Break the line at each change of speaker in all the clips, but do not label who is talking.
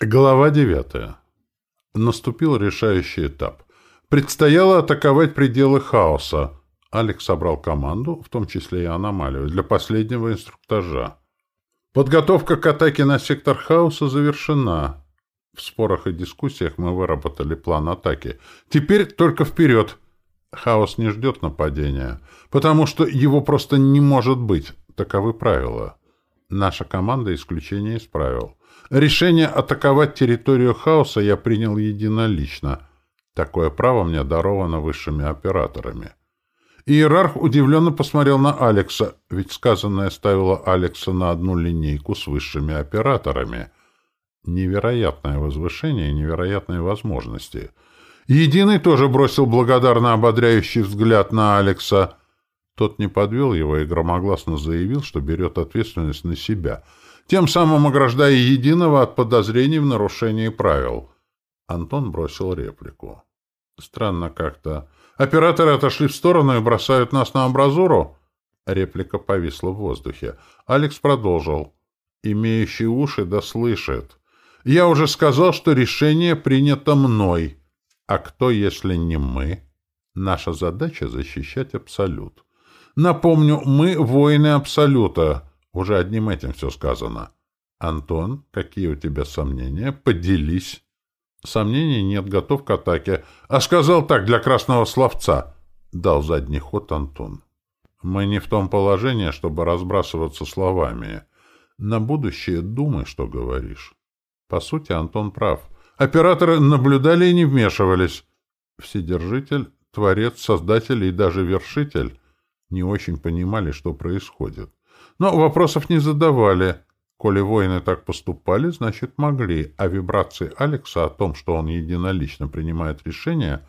Глава девятая. Наступил решающий этап. Предстояло атаковать пределы хаоса. Алекс собрал команду, в том числе и аномалию, для последнего инструктажа. Подготовка к атаке на сектор хаоса завершена. В спорах и дискуссиях мы выработали план атаки. Теперь только вперед. Хаос не ждет нападения, потому что его просто не может быть. Таковы правила. Наша команда исключение из правил. Решение атаковать территорию хаоса я принял единолично. Такое право мне даровано высшими операторами. Иерарх удивленно посмотрел на Алекса, ведь сказанное ставило Алекса на одну линейку с высшими операторами. Невероятное возвышение и невероятные возможности. Единый тоже бросил благодарно ободряющий взгляд на Алекса. Тот не подвел его и громогласно заявил, что берет ответственность на себя — тем самым ограждая единого от подозрений в нарушении правил. Антон бросил реплику. Странно как-то. Операторы отошли в сторону и бросают нас на амбразуру? Реплика повисла в воздухе. Алекс продолжил. Имеющий уши да слышит. Я уже сказал, что решение принято мной. А кто, если не мы? Наша задача — защищать Абсолют. Напомню, мы воины Абсолюта. Уже одним этим все сказано. Антон, какие у тебя сомнения? Поделись. Сомнений нет, готов к атаке. А сказал так, для красного словца. Дал задний ход Антон. Мы не в том положении, чтобы разбрасываться словами. На будущее думай, что говоришь. По сути, Антон прав. Операторы наблюдали и не вмешивались. Вседержитель, творец, создатель и даже вершитель не очень понимали, что происходит. Но вопросов не задавали. Коли воины так поступали, значит могли, а вибрации Алекса о том, что он единолично принимает решения,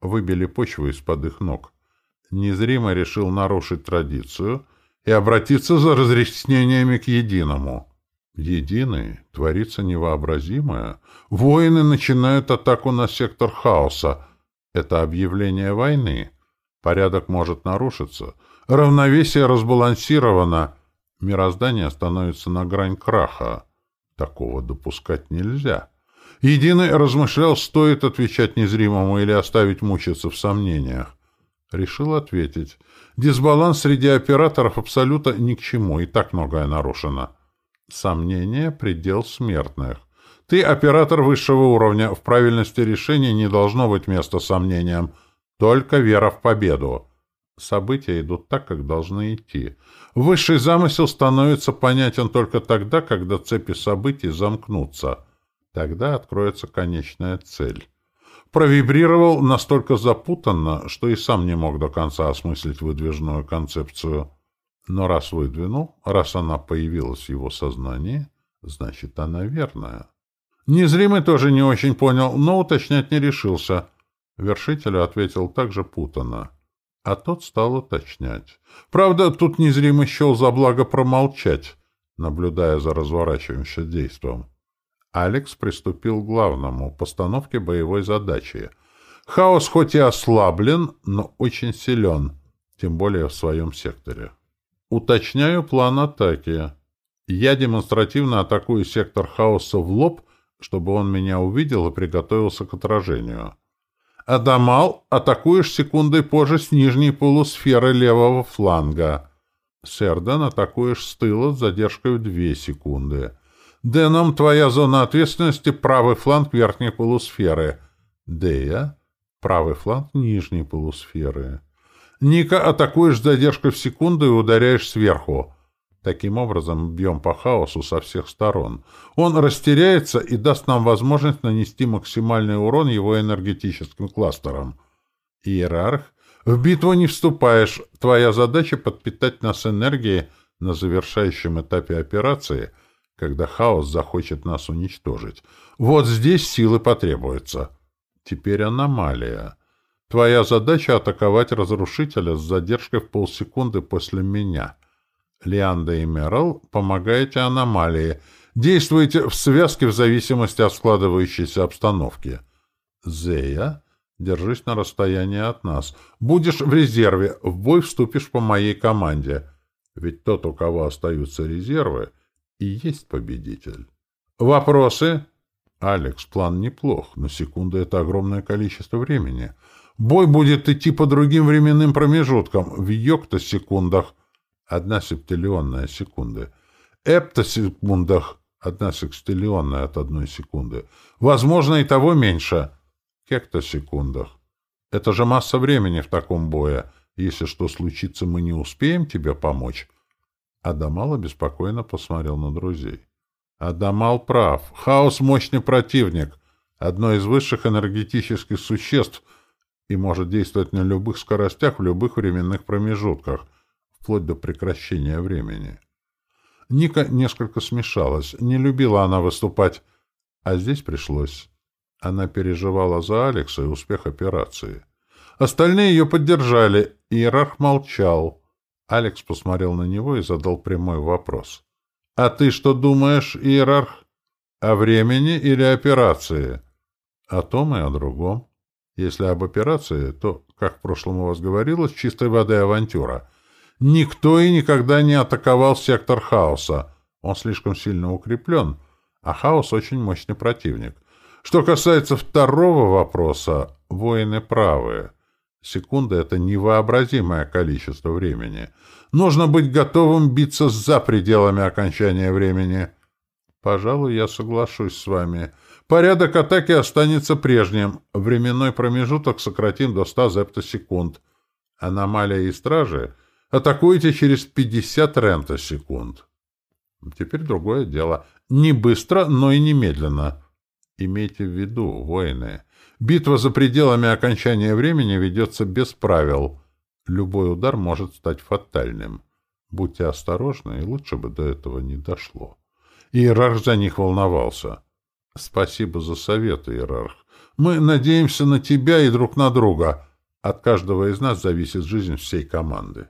выбили почву из-под их ног. Незримо решил нарушить традицию и обратиться за разъяснениями к единому. Единый творится невообразимое. Воины начинают атаку на сектор хаоса. Это объявление войны. Порядок может нарушиться. Равновесие разбалансировано — Мироздание становится на грань краха. Такого допускать нельзя. Единый размышлял, стоит отвечать незримому или оставить мучиться в сомнениях. Решил ответить. Дисбаланс среди операторов абсолютно ни к чему, и так многое нарушено. Сомнение — предел смертных. Ты оператор высшего уровня, в правильности решения не должно быть места сомнениям, только вера в победу. События идут так, как должны идти. Высший замысел становится понятен только тогда, когда цепи событий замкнутся. Тогда откроется конечная цель. Провибрировал настолько запутанно, что и сам не мог до конца осмыслить выдвижную концепцию. Но раз выдвинул, раз она появилась в его сознании, значит, она верная. Незримый тоже не очень понял, но уточнять не решился. Вершителю ответил также путанно а тот стал уточнять. Правда, тут незримо счел за благо промолчать, наблюдая за разворачивающимся действом. Алекс приступил к главному — постановке боевой задачи. Хаос хоть и ослаблен, но очень силен, тем более в своем секторе. Уточняю план атаки. Я демонстративно атакую сектор хаоса в лоб, чтобы он меня увидел и приготовился к отражению. Адамал атакуешь секундой позже с нижней полусферы левого фланга. Сердан атакуешь с тыла с задержкой в две секунды. Деном твоя зона ответственности — правый фланг верхней полусферы. Дея — правый фланг нижней полусферы. Ника атакуешь с задержкой в секунду и ударяешь сверху. Таким образом, бьем по хаосу со всех сторон. Он растеряется и даст нам возможность нанести максимальный урон его энергетическим кластерам. Иерарх, в битву не вступаешь. Твоя задача — подпитать нас энергией на завершающем этапе операции, когда хаос захочет нас уничтожить. Вот здесь силы потребуются. Теперь аномалия. Твоя задача — атаковать разрушителя с задержкой в полсекунды после меня — Лианда и Мерл, помогаете аномалии. Действуйте в связке в зависимости от складывающейся обстановки. Зея, держись на расстоянии от нас. Будешь в резерве, в бой вступишь по моей команде. Ведь тот, у кого остаются резервы, и есть победитель. Вопросы? Алекс, план неплох, но секунда — это огромное количество времени. Бой будет идти по другим временным промежуткам, в йоктосекундах — одна септиллионная секунды, эптосекундах — одна секстиллионная от одной секунды, возможно, и того меньше, гектосекундах. Это же масса времени в таком бое. Если что случится, мы не успеем тебе помочь. Адамал обеспокоенно посмотрел на друзей. Адамал прав. Хаос — мощный противник, одно из высших энергетических существ и может действовать на любых скоростях в любых временных промежутках, вплоть до прекращения времени. Ника несколько смешалась. Не любила она выступать, а здесь пришлось. Она переживала за Алекса и успех операции. Остальные ее поддержали. Иерарх молчал. Алекс посмотрел на него и задал прямой вопрос. «А ты что думаешь, Иерарх? О времени или операции?» «О том и о другом. Если об операции, то, как в прошлом у вас говорилось, чистой воды авантюра. Никто и никогда не атаковал сектор хаоса. Он слишком сильно укреплен, а хаос очень мощный противник. Что касается второго вопроса, воины правые. Секунда — это невообразимое количество времени. Нужно быть готовым биться за пределами окончания времени. Пожалуй, я соглашусь с вами. Порядок атаки останется прежним. Временной промежуток сократим до 100 зептосекунд. Аномалия и стражи атакуете через 50 рентосекунд. Теперь другое дело. Не быстро, но и немедленно. Имейте в виду, воины, Битва за пределами окончания времени ведется без правил. Любой удар может стать фатальным. Будьте осторожны, и лучше бы до этого не дошло. Иерарх за них волновался. Спасибо за совет, Иерарх. Мы надеемся на тебя и друг на друга. От каждого из нас зависит жизнь всей команды.